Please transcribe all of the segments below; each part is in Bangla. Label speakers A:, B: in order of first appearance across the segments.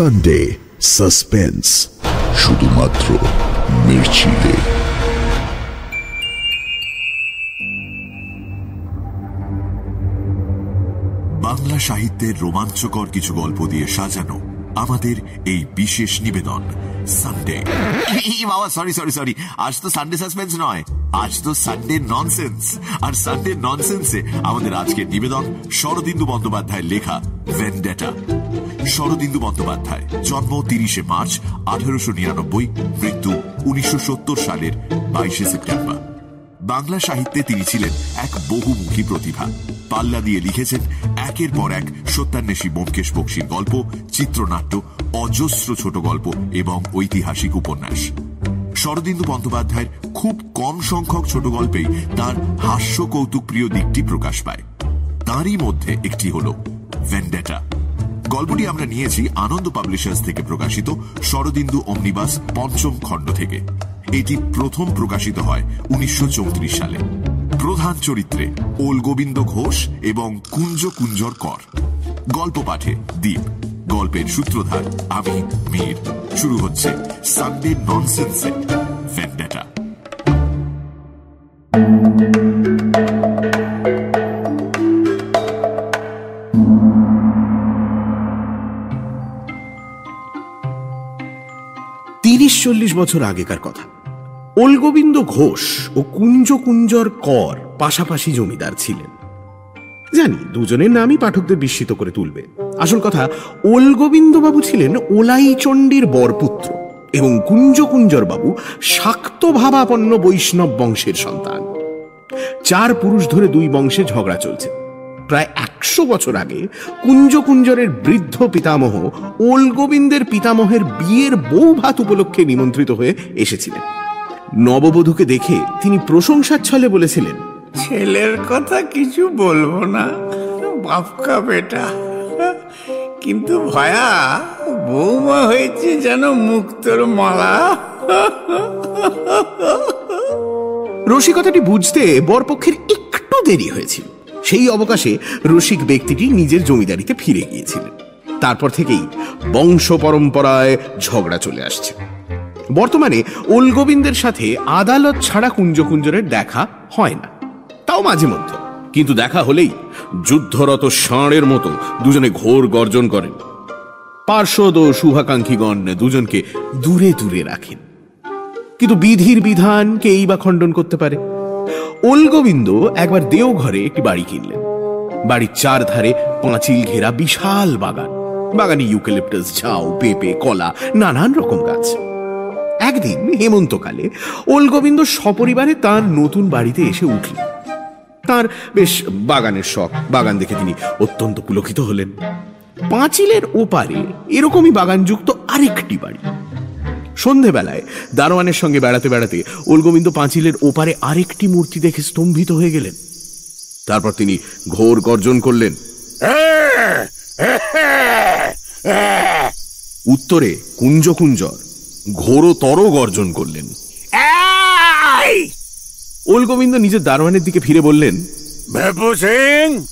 A: সানডে সাসপেন্স শুধুমাত্র মির্চিতে।
B: বাংলা সাহিত্যের রোমাঞ্চকর কিছু গল্প দিয়ে সাজানো আমাদের এই বিশেষ নিবেদন সানডে বাবা সরি সরি সরি আজ তো সানডে সাসপেন্স নয় আজ তো সানডে ননসেন্স আর সানডে ননসেন্সে আমাদের আজকের নিবেদন শরদিন্দু বন্দ্যোপাধ্যায়ের লেখা ভেন্ডেটা শরদিন্দু বন্দ্যোপাধ্যায়, জন্ম তিরিশে মার্চ, আঠারোশো নিরানব্বই, মৃত্যু উনিশশো সত্তর সালের বাইশে সেপ্টেম্বর। বাংলা সাহিত্যে তিনি ছিলেন এক বহুমুখী প্রতিভা। পাল্লা দিয়ে লিখেছেন একের পর এক সত্যান্বেষী ব্যোমকেশ বক্সির গল্প, চিত্রনাট্য, অজস্র ছোট গল্প এবং ঐতিহাসিক উপন্যাস। শরদিন্দু বন্দ্যোপাধ্যায়ের খুব কম সংখ্যক ছোট গল্পেই তার হাস্য কৌতুকপ্রিয় দিকটি প্রকাশ পায়। তারই মধ্যে একটি হল ভেন্ডেটা গল্পটি আমরা নিয়েছি আনন্দ পাবলিশার্স থেকে প্রকাশিত শরদিন্দু অমনিবাস পঞ্চম খণ্ড থেকে। এটি প্রথম প্রকাশিত হয় উনিশশো চৌত্রিশ সালে। প্রধান চরিত্রে ওল গোবিন্দ ঘোষ এবং কুঞ্জ কুঞ্জর কর। গল্প পাঠে দ্বীপ গল্পের সূত্রধার আমি মীর। শুরু হচ্ছে সানডে ননসেন্সে ভেন্ডেটা
C: চল্লিশ বছর আগেকার কথা। ওলগোবিন্দ ঘোষ ও কুঞ্জ কুঞ্জর কর পাশাপাশি জমিদার ছিলেন। জানি, দুজনের নামই পাঠকদের বিস্মিত করে তুলবে। আসল কথা ওলগোবিন্দ বাবু ছিলেন ওলাই চণ্ডীর বরপুত্র এবং কুঞ্জ কুঞ্জর বাবু শাক্ত ভাবাপন্ন বৈষ্ণব বংশের সন্তান। চার পুরুষ ধরে দুই বংশে ঝগড়া চলছে। প্রায় একশো বছর আগে কুঞ্জ কুঞ্জরের বৃদ্ধ পিতামহ ওল গোবিন্দের পিতামহের বিয়ের বউ ভাত উপলক্ষে নিমন্ত্রিত হয়ে এসেছিলেন। নববধূকে দেখে তিনি প্রশংসার ছলে বলেছিলেন
D: ছেলের কথা কিছু বলব না বাপকা বেটা। কিন্তু ভয়া বৌমা হয়েছে যেন মুক্তর মালা।
C: রসিকতাটি বুঝতে বরপক্ষের একটু দেরি হয়েছিল। সেই অবকাশে রসিক ব্যক্তিটি নিজের জমিদারিতে ফিরে গিয়েছিলেন। তারপর থেকেই বংশ পরম্পরায় ঝগড়া চলে আসছে। বর্তমানে ওলগোবিন্দের সাথে আদালত ছাড়া কুঞ্জকুঞ্জরের দেখা হয় না। তাও মাঝে মধ্যে। কিন্তু দেখা হলেই যুদ্ধরত ষাঁড়ের মতো দুজনে ঘোর গর্জন করেন। পার্শ্বদ ও শুভাকাঙ্ক্ষীগণ দুজনকে দূরে দূরে রাখেন। কিন্তু বিধির বিধান কেই বা খণ্ডন করতে পারে। ওলগোবিন্দ একবার দেওঘরে একটি বাড়ি কিনলেন। বাড়ির চার ধারে পাঁচিল ঘেরা বিশাল বাগান। বাগানে ইউক্যালিপটাস, ঝাউ, পেঁপে, কলা, নানান রকম গাছ। একদিন হেমন্তকালে ওলগোবিন্দ সপরিবারে তার নতুন বাড়িতে এসে উঠলেন। তার বেশ বাগানের শখ, বাগান দেখে তিনি অত্যন্ত পুলকিত হলেন। পাঁচিলের ওপারে এরকমই বাগানযুক্ত আরেকটি বাড়ি। সন্ধেবেলায় দারোয়ানের সঙ্গে বেড়াতে বেড়াতে ওলগোবিন্দ পাঁচিলের ওপারে আরেকটি মূর্তি দেখে স্তম্ভিত হয়ে গেলেন। তারপর তিনি ঘোর গর্জন করলেন উত্তরে কুঞ্জ কুঞ্জর ঘোরতর গর্জন করলেন। ওলগোবিন্দ নিজের দারোয়ানের দিকে ফিরে বললেন
D: ভেপু সিং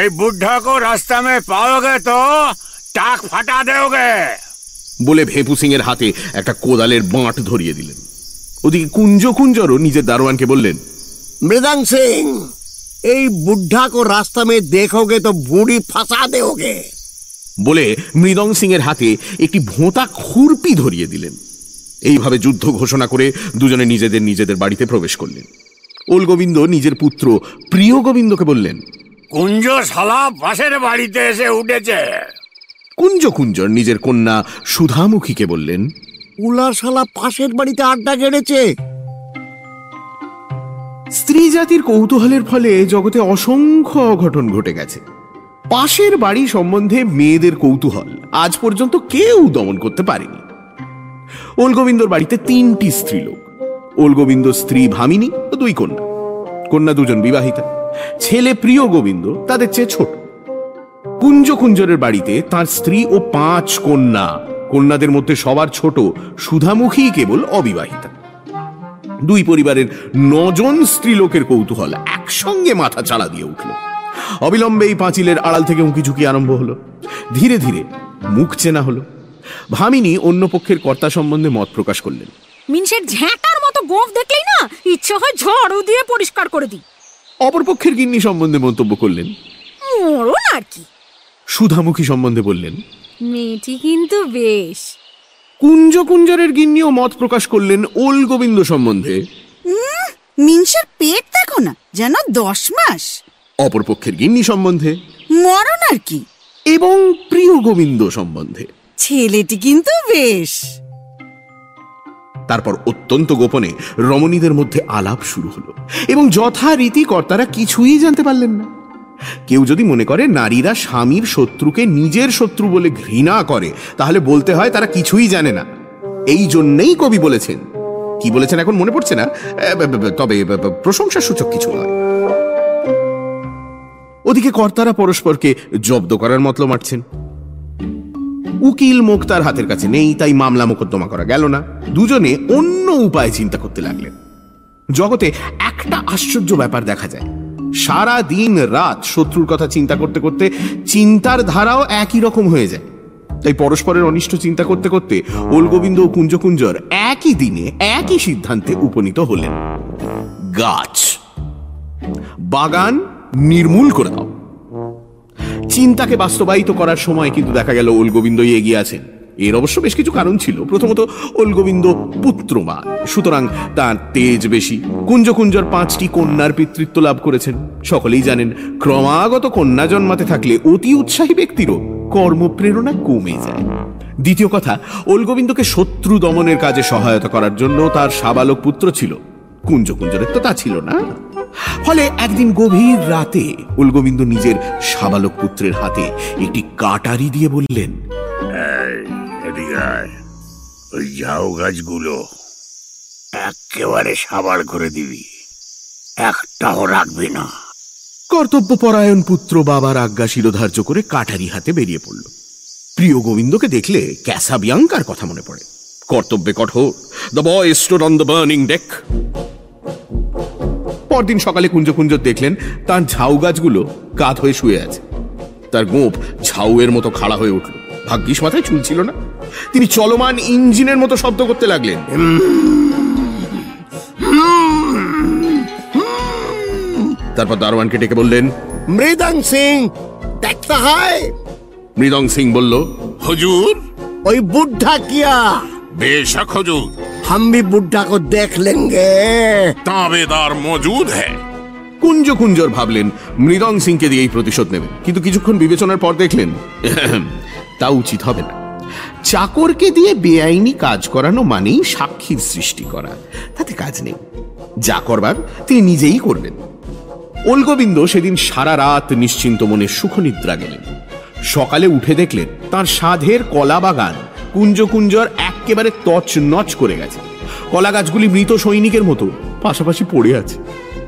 D: এই বুদ্ধাকে রাস্তা মে পাওগে তো টাক ফাটা দেওগে।
C: বলে ভেপু সিং এর হাতে একটা কোদালের বাঁট ধরিয়ে দিলেন। ওদিকে কুঞ্জ কুঞ্জরও নিজের দারোয়ানকে বললেন
E: মৃদাং সিং এই বুদ্ধা কো রাস্তা মে দেখোগে তো বুড়ি ফাঁসা দেওগে
C: বলে মৃদং সিং এর হাতে একটি ভোঁতা খুরপি ধরিয়ে দিলেন। এইভাবে যুদ্ধ ঘোষণা করে দুজনে নিজেদের নিজেদের বাড়িতে প্রবেশ করলেন। ওল গোবিন্দ নিজের পুত্র প্রিয় গোবিন্দকে বললেন
D: কুঞ্জ শালা পাশের বাড়িতে এসে উঠেছে।
C: কুঞ্জ কুঞ্জর নিজের কন্যা সুধামুখীকে বললেন
E: উলার শালা পাশের বাড়িতে আড্ডা গেড়েছে
C: স্ত্রী জাতির কৌতূহলের ফলে জগতে অসংখ্য অঘটন ঘটে গেছে। পাশের বাড়ি সম্বন্ধে মেয়েদের কৌতূহল আজ পর্যন্ত কেউ দমন করতে পারেনি। ওলগোবিন্দর বাড়িতে তিনটি স্ত্রী স্ত্রীলোক ওলগোবিন্দ স্ত্রী ভামিনী ও দুই কন্যা। কন্যা দুজন বিবাহিতা ছেলে প্রিয় গোবিন্দ তাদের চেয়ে ছোট। কুঞ্জ কুঞ্জরের বাড়িতে তার স্ত্রী ও পাঁচ কন্যা। কন্যাদের মধ্যে সবার ছোট সুধামুখী কেবল অবিবাহিতা। দুই পরিবারের নজন স্ত্রীলোকের কৌতূহল একসঙ্গে মাথা চালা দিয়ে উঠল। অবিলম্বে এই পাঁচিলের আড়াল থেকে উঁকি ঝুঁকি আরম্ভ হলো। ধীরে ধীরে মুখ চেনা হলো। ভামিনী অন্য পক্ষের কর্তা সম্বন্ধে মত প্রকাশ করলেন।
F: মিনসের ঝ্যাঁটার মতো গোঁফ দেখলেই না ইচ্ছে হয় ঝাড়ু দিয়ে পরিষ্কার করে দিই।
C: অপরপক্ষের গিন্নি সম্বন্ধে মন্তব্য করলেন।
F: মরণ আর কি।
C: সুধামুখী সম্বন্ধে বললেন
F: মেয়েটি কিন্তু বেশ।
C: কুঞ্জ কুঞ্জরের গিন্নিও মত প্রকাশ করলেন ওল গোবিন্দ সম্বন্ধে।
G: মিনসের পেট দেখো না যেন দশ মাস।
C: অপরপক্ষের গিন্নি সম্বন্ধে।
G: মরণ আর কি।
C: এবং প্রিয় গোবিন্দ সম্বন্ধে।
G: ছেলেটি কিন্তু বেশ।
C: তারপর অত্যন্ত গোপনে রমণীদের মধ্যে আলাপ শুরু হলো এবং যথারীতি কর্তারা কিছুই জানতে পারলেন না। কেউ যদি মনে করে নারীরা স্বামীর শত্রুকে নিজের শত্রু বলে ঘৃণা করে, তাহলে বলতে হয় তারা কিছুই জানে না। এই জন্যেই কবি বলেছেন। কি বলেছেন এখন মনে পড়ছে না? তবে প্রশংসা সূচক কিছু নয়। ওদিকে কর্তারা পরস্পরকে জব্দ করার মতলব মারছেন। উকিল মোক্তার হাতের কাছে নেই, তাই মামলা মোকদ্দমা করা গেল না। দুজনে অন্য উপায় চিন্তা করতে লাগলেন। জগতে একটা আশ্চর্য ব্যাপার দেখা যায়। সারা দিন রাত শত্রুর কথা চিন্তা করতে করতে চিন্তার ধারাও একই রকম হয়ে যায়। তাই পরস্পরের অনিষ্ট চিন্তা করতে করতে ওলগোবিন্দ ও কুঞ্জকুঞ্জর একই দিনে, একই সিদ্ধান্তে উপনীত হলেন। গাছ। বাগান নির্মূল করে দাও। চিন্তাকে বাস্তবায়িত করার সময় কিন্তু দেখা গেল ওলগোবিন্দই এগিয়ে আছেন। এর অবশ্য বেশ কিছু কারণ ছিল। প্রথমত, ওলগোবিন্দ পুত্রমা। সুতরাং তার তেজ বেশি। কুঞ্জ কুঞ্জর পাঁচটি কন্যার পিতৃত্ব লাভ করেছেন। সকলেই জানেন, ক্রমাগত কন্যা জন্মাতে থাকলে অতি উৎসাহী ব্যক্তিরও কর্মপ্রেরণা কমে যায়। দ্বিতীয় কথা, ওলগোবিন্দকে শত্রু দমনের কাজে সহায়তা করার জন্য তার সাবালক পুত্র ছিল। কুঞ্জ কুঞ্জরের তো তা ছিল না। ফলে একদিন গভীর রাতে উলগোবিন্দ নিজের সাবালক পুত্রের হাতে একটি কাটারি দিয়ে বললেন
D: আয়। ওই ঝাউ গাছগুলো। একেবারে সাবার করে দিবি। একটাও রাখবি না।
C: কর্তব্যপরায়ণ পুত্র বাবার আজ্ঞা শিরোধার্য করে কাটারি হাতে বেরিয়ে পড়ল। প্রিয় গোবিন্দকে দেখলে ক্যাসাবিয়াঙ্কার কথা মনে পড়ে। কর্তব্যে কঠোর। The boy stood on the burning deck পরদিন সকালে কুঞ্জ কুঞ্জ দেখলেন, তার ঝাউ গাছগুলো কাত হয়ে শুয়ে আছে। তার গোপ ঝাউয়ের মতো খাড়া হয়ে উঠল। ভাগ্যিস মাথায় চুল ছিল না। তিনি চলমান ইঞ্জিনের মতো শব্দ করতে লাগলেন তারপর দারোয়ানকে ডেকে বললেন
E: মৃদং সিং দেখতে হয়
C: মৃদং সিং বলল
H: हुजूर
E: ওই বুদ্ধা কিয়া
H: बेशक हुजूर
E: हम भी बुढ़ा को देख लेंगे
H: ताबेदार मौजूद है
C: কুঞ্জ কুঞ্জর ভাবলেন মৃদং সিংকে দিয়েই প্রতিশোধ নেবেন কিন্তু কিছুক্ষণ বিবেচনার পর দেখলেন "এহেম, তা উচিত হবে না চাকরকে দিয়ে বেআইনি কাজ করানো মানেই সাক্ষীর সৃষ্টি করা। তাতে কাজ নেই। যা করবার, তিনি নিজেই করবেন। ওলগোবিন্দ সেদিন সারা রাত নিশ্চিন্ত মনে সুখনিদ্রা গেলেন। সকালে উঠে দেখলেন, তার সাধের কলা বাগান কুঞ্জ কুঞ্জর একেবারে তচ নচ করে গেছে। কলা গাছগুলি মৃত সৈনিকের মতো, পাশাপাশি পড়ে আছে।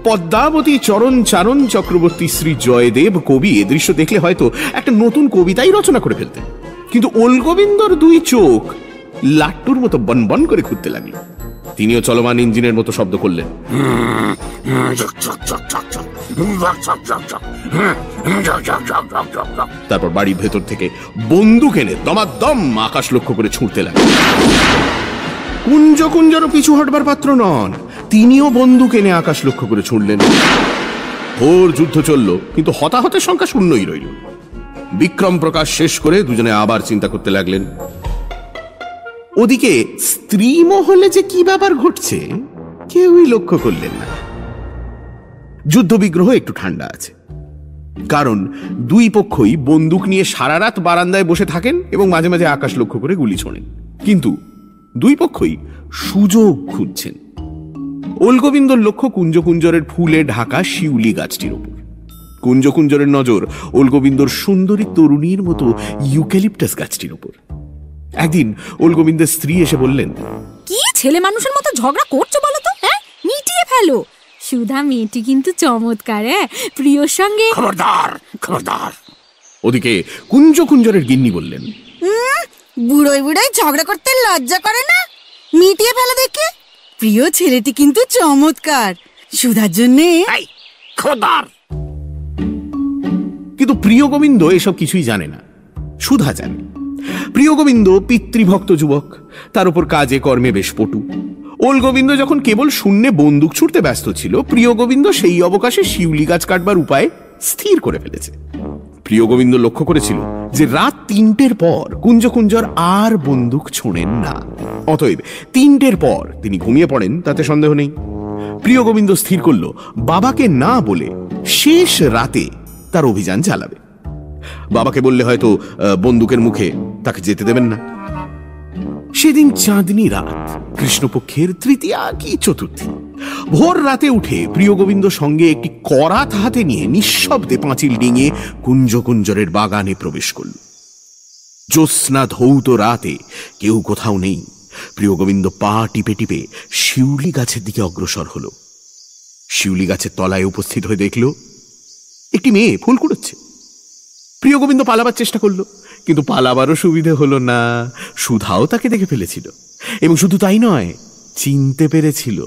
C: পদ্মাবতী চরণ চারণ চক্রবর্তী শ্রী জয়দেব কবি এ দৃশ্য দেখলে হয়তো একটা নতুন কবিতাই রচনা করে ফেলতেন। কিন্তু ওলগোবিন্দর দুই চোখ লাট্টুর মতো বনবন করে ঘুরতে লাগল। তিনিও চলমান ইঞ্জিনের মতো শব্দ করলেন। তারপর বাড়ির ভেতর থেকে বন্দুক এনে দমাদম আকাশ লক্ষ্য করে ছুঁড়তে লাগে কুঞ্জ কুঞ্জরও পিছু হটবার পাত্র নন, তিনিও বন্দুক এনে আকাশ লক্ষ্য করে ছুঁড়লেন। ঘোর যুদ্ধ চলল, কিন্তু হতাহতের সংখ্যা শূন্যই রইল। বিক্রম প্রকাশ শেষ করে দুজনে আবার চিন্তা করতে লাগলেন। ওদিকে স্ত্রী মহলে যে কি ব্যাপার ঘটছে, কেউই লক্ষ্য করলেন না। যুদ্ধ বিগ্রহ একটু ঠান্ডা আছে। কারণ দুই পক্ষই বন্দুক নিয়ে সারা রাত বারান্দায় বসে থাকেন এবং মাঝে মাঝে আকাশ লক্ষ্য করে গুলি ছোড়েন। কিন্তু দুই পক্ষই সুযোগ খুঁজছেন। ওলগোবিন্দর লক্ষ্য কুঞ্জকুঞ্জরের ফুলে ঢাকা শিউলি গাছটির ওপর। কুঞ্জকুঞ্জরের নজর ওলগোবিন্দর সুন্দরী তরুণীর মতো ইউক্যালিপটাস গাছটির ওপর একদিন ওলগোবিন্দের স্ত্রী এসে বললেন
F: কি ছেলে মানুষের মতো ঝগড়া করছ বলো তো হ্যাঁ? মিটিয়ে ফেলো। সুধা মেয়েটি কিন্তু চমৎকার হ্যাঁ? প্রিয়র সঙ্গে
D: খবরদার খবরদার।
C: ওদিকে কুঞ্জকুঞ্জরের গিন্নি বললেন
G: বুড়োই বুড়োই ঝগড়া করতে লজ্জা করে না? মিটিয়ে ফেলা দেখে। প্রিয় ছেলেটি কিন্তু চমৎকার। সুধার জন্যে
D: খবরদার।
C: কিন্তু প্রিয় গোবিন্দ এসব কিছুই জানে না, সুধা জানে। প্রিয় গোবিন্দ পিতৃভক্ত যুবক, তার উপর কাজে কর্মে বেশ পটু। ওল গোবিন্দ যখন কেবল শূন্যে বন্দুক ছুটতে ব্যস্ত ছিল, প্রিয় গোবিন্দ সেই অবকাশে শিউলি গাছ কাটবার উপায় স্থির করে ফেলেছে। প্রিয় গোবিন্দ লক্ষ্য করেছিল যে রাত তিনটের পর কুঞ্জ কুঞ্জর আর বন্দুক ছোঁড়েন না। অতএব তিনটের পর তিনি ঘুমিয়ে পড়েন, তাতে সন্দেহ নেই। প্রিয় গোবিন্দ স্থির করল, বাবাকে না বলে শেষ রাতে তার অভিযান চালাবে। বাবাকে বললে হয়তো বন্দুকের মুখে তাকে যেতে দেবেন না। সেদিন চাঁদনি রাত, কৃষ্ণপক্ষের তৃতীয়া কি চতুর্থী। ভোর রাতে উঠে প্রিয় গোবিন্দ সঙ্গে একটি করাত হাতে নিয়ে নিঃশব্দে পাঁচিল ডিঙে কুঞ্জ কুঞ্জরের বাগানে প্রবেশ করল। জ্যোৎস্না ধৌত রাতে কেউ কোথাও নেই। প্রিয় গোবিন্দ পা টিপে টিপে শিউলি গাছের দিকে অগ্রসর হল। শিউলি গাছের তলায় উপস্থিত হয়ে দেখল একটি মেয়ে ফুল কুড়োচ্ছে প্রিয় গোবিন্দ পালাবার চেষ্টা করল কিন্তু পালাবারও সুবিধে হলো না। সুধাও তাকে দেখে ফেলেছিল এবং শুধু তাই নয় চিনতে পেরেছিল।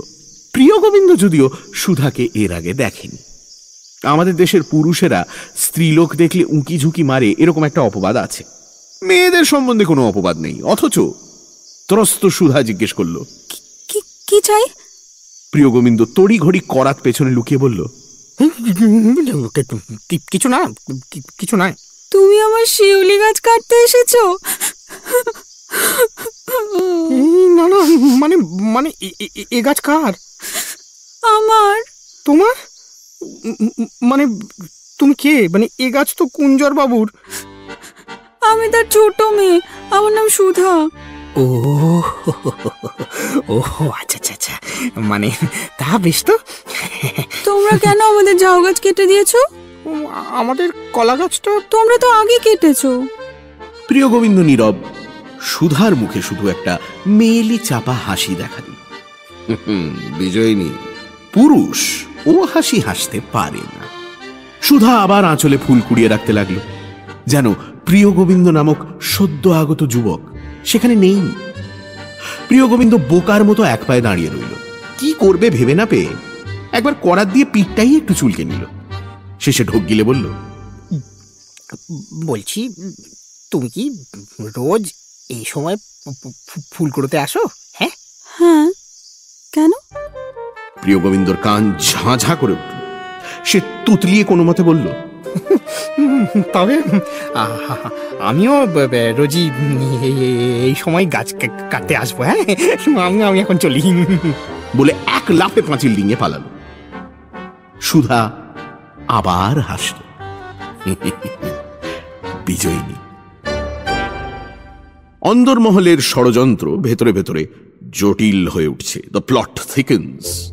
C: প্রিয় গোবিন্দ যদিও সুধাকে এর আগে দেখেনি। আমাদের দেশের পুরুষেরা স্ত্রীলোক দেখলে উঁকি ঝুঁকি মারে এরকম একটা অপবাদ আছে। মেয়েদের সম্বন্ধে কোনো অপবাদ নেই অথচ ত্রস্ত সুধা জিজ্ঞেস করল
F: কি কি চাই?
C: প্রিয় গোবিন্দ তড়ি ঘড়ি করাত পেছনে লুকিয়ে বলল
I: কিছু না কিছু নয়
F: তুমি আমার শিউলি গাছ কাটতে এসেছ?
I: না না মানে মানে এ- গাছ কার?
F: আমার?
I: তোমার? মানে তুমি কে? মানে এ গাছ তো কুঞ্জর বাবুর।
F: আমি তার ছোট মেয়ে আমার নাম সুধা।
I: ও ও আচ্ছা আচ্ছা আচ্ছা মানে তা বেশ তো।
F: তোমরা কেন আমাদের ঝাউ গাছ কেটে দিয়েছ?
I: আমাদের কলা গাছটা
F: তোমরা তো আগে কেটেছো।
C: প্রিয় গোবিন্দ নীরব সুধার মুখে শুধু একটা মেলি চাপা হাসি দেখা দিল। বিজয়িনী। পুরুষ ও হাসি হাসতে পারে না। সুধা আবার আঁচলে ফুল কুড়িয়ে রাখতে লাগল। যেন প্রিয় গোবিন্দ নামক সদ্য আগত যুবক সেখানে নেই। প্রিয় গোবিন্দ বোকার মতো এক পায়ে দাঁড়িয়ে রইল। কি করবে ভেবে না পেয়ে? একবার করার দিয়ে পিঠটাই একটু চুলকে নিল। শেষে ঢোক গিলে বলল
I: বলছি তুমি কি রোজ এই সময় ফুল করতে আসো? হ্যাঁ?
F: হ্যাঁ। কেন?
C: প্রিয় গোবিন্দর কান ঝাঁঝা করে উঠল। সে তুতলিয়ে কোনো মতে বলল
I: তবে আমিও রোজই এই- সময় গাছ কাটতে আসব হ্যাঁ? আমি আমি এখন চলি।
C: বলে এক লাফে পাঁচিল ডিঙে পালালো। সুধা আবার হাসল। বিজয়িনী। অন্দরমহলের ষড়যন্ত্র ভেতরে ভেতরে জটিল হয়ে উঠছে। দ্য প্লট থিকেন্স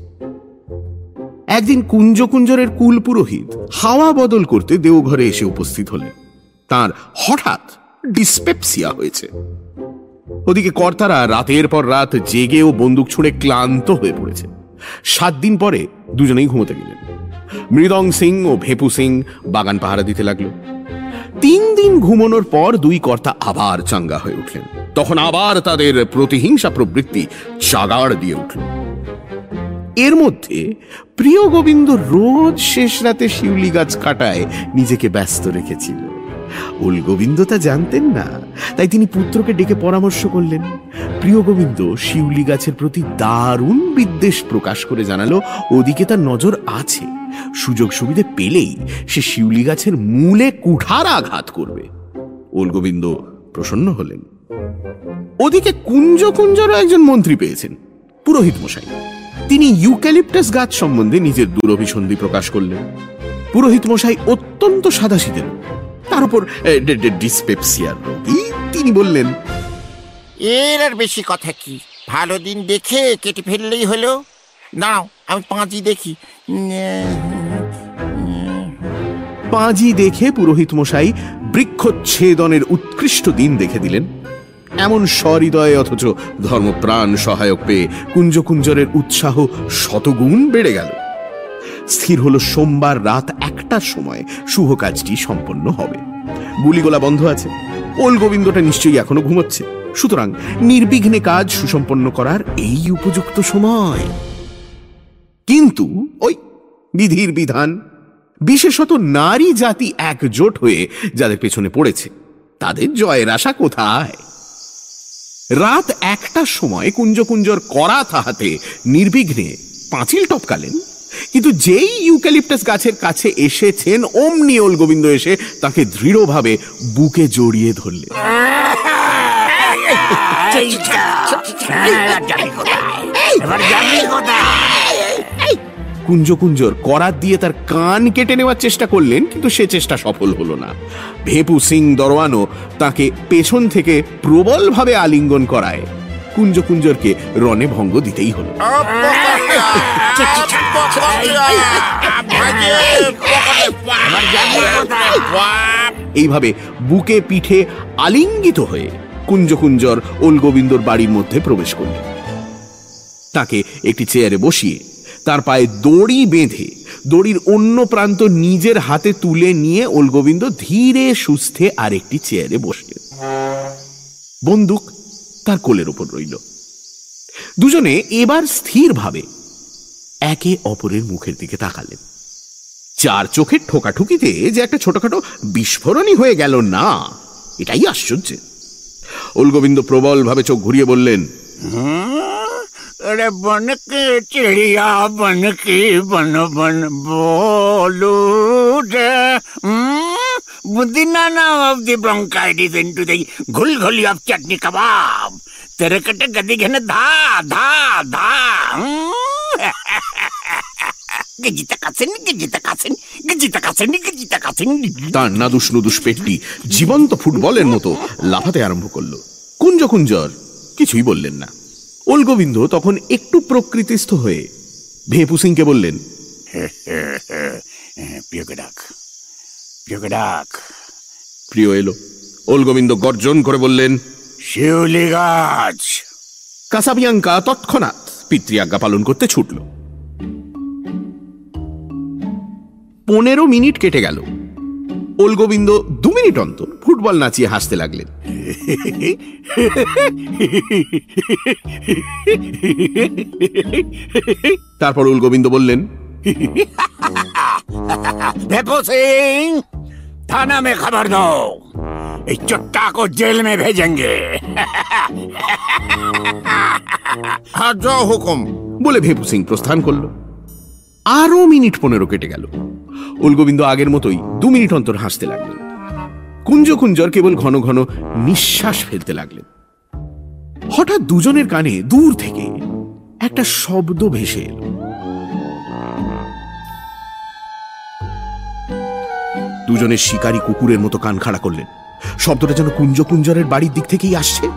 C: একদিন কুঞ্জ কুঞ্জরের কুল পুরোহিত হাওয়া বদল করতে দেওঘরে এসে উপস্থিত হলেন। তার হঠাৎ ডিসপেপসিয়া হয়েছে। ওদিকে কর্তারা রাতের পর রাত জেগে ও বন্দুক ছুঁড়ে ক্লান্ত হয়ে পড়েছে। সাত দিন পরে দুজনেই ঘুমোতে গেলেন। মৃদং সিং ও ভেপু সিং বাগান পাহারা দিতে লাগল। তিন দিন ঘুমানোর পর দুই কর্তা আবার চাঙ্গা হয়ে উঠলেন। তখন আবার তাদের প্রতিহিংসা প্রবৃত্তি চাগাড় দিয়ে উঠল। এর মধ্যে প্রিয় গোবিন্দ রোজ শেষ রাতে শিউলি গাছ কাটায় নিজেকে ব্যস্ত রেখেছিল। উল গোবিন্দ তা জানতেন না, তাই তিনি পুত্রকে ডেকে পরামর্শ করলেন। প্রিয় গোবিন্দ শিউলি গাছের প্রতি দারুণ বিদ্বেষ প্রকাশ করে জানালো, ওদিকে তার নজর আছে। সুযোগ সুবিধে পেলেই সে শিউলি গাছের মূলে কুঠার আঘাত করবে। ওল গোবিন্দ প্রসন্ন হলেন। ওদিকে কুঞ্জ কুঞ্জরও একজন মন্ত্রী পেয়েছেন, পুরোহিত মশাই। তিনি ইউক্যালিপটাস গাছ সম্বন্ধে নিজের দুরভিসন্ধি প্রকাশ করলেন। পুরোহিত মশাই অত্যন্ত সাদাসিধে লোক। তার উপর ডিসপেপসিয়ার রোগী তিনি বললেন,
J: এর আর বেশি কথা কি? ভালো দিন দেখে কেটে ফেললেই হলো। দাঁড়াও, আমি পাঁচই দেখি।
C: পাঁজি দেখে পুরোহিত মশাই বৃক্ষচ্ছেদনের উৎকৃষ্ট দিন দেখে দিলেন। এমন সহৃদয় অথচ ধর্মপ্রাণ সহায়ক পেয়ে কুঞ্জ কুঞ্জরের উৎসাহ শতগুণ বেড়ে গেল। স্থির হলো সোমবার রাত একটার সময়, শুভ কাজটি সম্পন্ন হবে। গুলিগোলা বন্ধ আছে। ওল গোবিন্দটা নিশ্চয়ই এখনও ঘুমোচ্ছে। সুতরাং নির্বিঘ্নে কাজ সুসম্পন্ন করার এই উপযুক্ত সময়। কিন্তু ওই বিধির বিধান বিশেষত নারী জাতি একজোট হয়ে যাদের পেছনে পড়েছে তাদের জয়ের আশা কোথায় রাত একটার সময় কুঞ্জকুঞ্জর করা তাহাতে নির্বিঘ্নে পাঁচিল টপকালেন কিন্তু যেই ইউক্যালিপটাস গাছের কাছে এসেছেন অমনি ওল গোবিন্দ এসে তাকে দৃঢ়ভাবে বুকে জড়িয়ে ধরলেন
D: কোথায়
C: কুঞ্জকুঞ্জর করাত দিয়ে তার কান কেটে নেওয়ার চেষ্টা করলেন, কিন্তু সে চেষ্টা সফল হলো না। ভেপু সিং দরওয়ানো তাকে পেছন থেকে প্রবলভাবে আলিঙ্গন করায়। কুঞ্জকুঞ্জরকে রণে ভঙ্গ দিতেই হলো। এইভাবে বুকে পিঠে আলিঙ্গিত হয়ে কুঞ্জকুঞ্জর ওল গোবিন্দর বাড়ির মধ্যে প্রবেশ করলেন। তাকে একটি চেয়ারে বসিয়ে তার পায়ে দড়ি বেঁধে, দড়ির অন্য প্রান্ত নিজের হাতে তুলে নিয়ে ওল গোবিন্দ ধীরে সুস্থে আরেকটি চেয়ারে বসলেন। বন্দুক তার কোলের ওপর রইল। দুজনে এবার স্থিরভাবে একে অপরের মুখের দিকে তাকালেন। চার চোখের ঠোকাঠুকিতে যে একটা ছোটখাটো বিস্ফোরণই হয়ে গেল না, এটাই আশ্চর্য। ওলগোবিন্দ প্রবলভাবে চোখ ঘুরিয়ে বললেন
D: अरे बन के चिड़िया बन के बन बन बोलू रे बुद्धि नाना of the bronchitis into the घुलघुली of chutney kebab तेरे कटे गदी घेने धा धा धा গজিতা কাছেন গজিতা কাছেন গজিতা কাছেন গজিতা কাছেন
C: তার নাদুস নুদুস পেটটি জীবন্ত ফুটবলের মতো লাফাতে আরম্ভ করলো কুঞ্জ কুঞ্জর কিছুই বললেন না ওলগোবিন্দ তখন একটু প্রকৃতিস্থ হয়ে ভেপু সিংকে বললেন
D: প্রিয়কে ডাক প্রিয়কে ডাক
C: প্রিয় এলো। ওলগোবিন্দ গর্জন করে বললেন
D: শিউলি গাছ।
C: কাসাবিয়াঙ্কা তৎক্ষণাৎ পিতৃ আজ্ঞা পালন করতে ছুটল। পনেরো মিনিট কেটে গেল। ওলগোবিন্দ দু মিনিট অন্তর ফুটবল নাচিয়ে হাসতে লাগলেন। তারপর ওলগোবিন্দ বললেন
D: भेपो सिंह थाना में खबर दो इस चुट्टा को जेल में भेजेंगे
E: হ্যাঁ জ হুকুম
C: বলে ভেপু সিং প্রস্থান করল আরো মিনিট পনেরো কেটে গেল ওলগোবিন্দ আগের মতোই দু মিনিট অন্তর হাসতে লাগলেন কুঞ্জ কুঞ্জর কেবল ঘন ঘন নিঃশ্বাস ফেলতে লাগলেন। হঠাৎ দুজনের কানে দূর থেকে একটা শব্দ ভেসে এলো। দুজনের শিকারী কুকুরের মতো কান খাড়া করলেন। শব্দটা যেন কুঞ্জ কুঞ্জরের বাড়ির দিক থেকেই আসছে।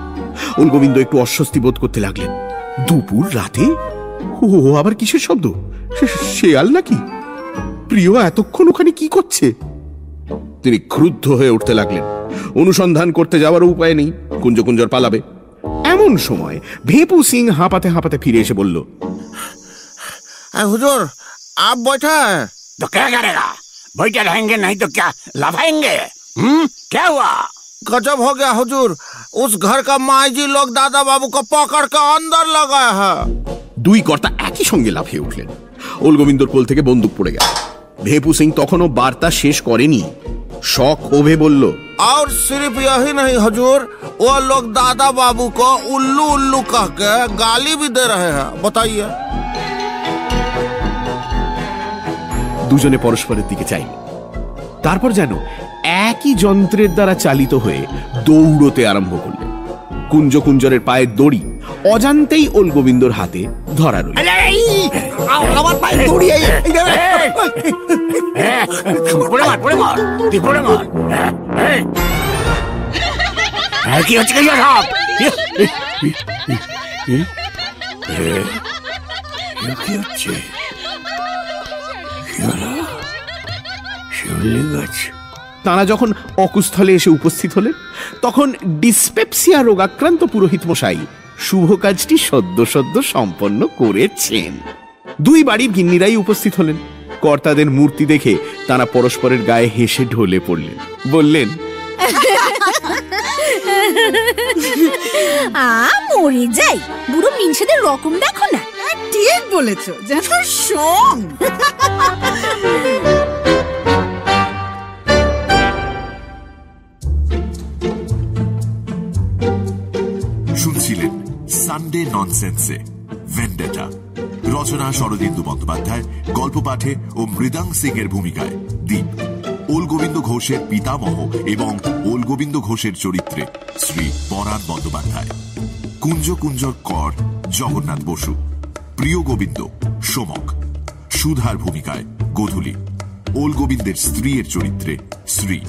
C: ওলগোবিন্দ একটু অস্বস্তি বোধ করতে লাগলেন। দুপুর রাতে? ও, আবার কিসের শব্দ? শেয়াল নাকি? প্রিয়, এতক্ষণ ওখানে কি করছে? তিনি ক্রুদ্ধ হয়ে উঠতে লাগলেন অনুসন্ধান করতে যাওয়ার উপায় নেই কুঞ্জ কুঞ্জর পালাবে এমন সময় ভেপু সিং হাঁপাতে হাঁপাতে ফিরে এসে বলল
E: আহ, হুজুর আপ बैठा है
D: तो क्या करेगा बैठे रहेंगे नहीं तो क्या लफाएंगे हम्म क्या हुआ
E: गजब हो गया हुजूर उस घर का माई जी लोग दादा बाबू को पकड़ के अंदर लगाए हैं
C: দুই কর্তা একই সঙ্গে লাফিয়ে উঠলেন ওলগোবিন্দর কোল থেকে বন্দুক পড়ে গেল ভেপু সিং তখনও বার্তা শেষ করেনি শখ ওভে বলল
E: और सिर्फ यही नहीं हुजूर वो लोग दादा बाबू को उल्लू उल्लू कह के गाली भी दे रहे हैं बताइए
C: দুজনে পরস্পরের দিকে চাইল তারপর যেন একই যন্ত্রের দ্বারা চালিত হয়ে দৌড়তে আরম্ভ করলেন কুঞ্জ কুঞ্জরের পায়ের দড়ি অজান্তেই ওল গোবিন্দর হাতে ধরা রইল
E: আমার পায়ে দড়িয়ে
D: পড়ে মার পড়ে মার তুই পড়ে মার এই, এই, কি হচ্ছে কি সব কি হচ্ছে শিউলি গাছ
C: তাঁরা যখন অকুস্থলে এসে উপস্থিত হলেন তখন ডিসপেপসিয়া রোগাক্রান্ত পুরোহিত মশাই শুভ কাজটি সদ্য সদ্য সম্পন্ন করেছেন। দুই বাড়ির গিন্নিরাই উপস্থিত হলেন। কর্তাদের মূর্তি দেখে তারা পরস্পরের গায়ে হেসে ঢলে পড়লেন। বললেন
F: আ মরে যাই। বুড়ো মিনসেদের রকম দেখো না।
G: ঠিক বলেছ যেন সং
B: সানডে ননসেন্সে ভেন্ডেটা রচনা শরদিন্দু বন্দ্যোপাধ্যায়, গল্প পাঠে ও মৃদাং সিং এর ভূমিকায় দ্বীপ ওল গোবিন্দ ঘোষের পিতামহ এবং ওল গোবিন্দ ঘোষের চরিত্রে শ্রী পরাণ বন্দ্যোপাধ্যায়। কুঞ্জ কুঞ্জর কর, জগন্নাথ বসু। প্রিয় গোবিন্দ, সোমক। সুধার ভূমিকায় গোধূলি। ওল গোবিন্দের স্ত্রীর চরিত্রে শ্রী।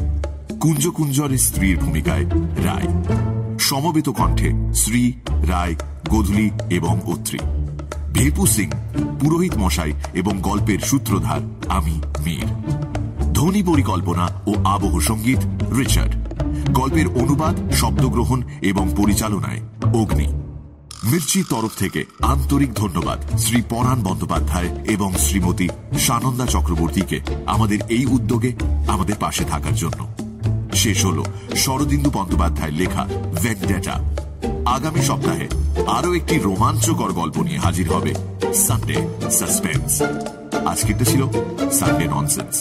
B: কুঞ্জ কুঞ্জরের স্ত্রীর ভূমিকায় রায়। সমবেত কণ্ঠে শ্রী, রায়, গোধূলি এবং অত্রী। ভেপু সিং, পুরোহিত মশাই এবং গল্পের সূত্রধার আমি মীর। ধ্বনি পরিকল্পনা ও আবহ সংগীত রিচার্ড। গল্পের অনুবাদ, শব্দগ্রহণ এবং পরিচালনায় অগ্নি। মির্চি তরফ থেকে আন্তরিক ধন্যবাদ শ্রী পরাণ বন্দ্যোপাধ্যায় এবং শ্রীমতী সানন্দা চক্রবর্তীকে আমাদের এই উদ্যোগে আমাদের পাশে থাকার জন্য। শেষ হল শরদিন্দু বন্দ্যোপাধ্যায় লেখা ভেন্ডেটা আগামী সপ্তাহে আরও একটি রোমাঞ্চকর গল্প নিয়ে হাজির হবে সানডে সাসপেন্স আজকেরটা ছিল সানডে ননসেন্স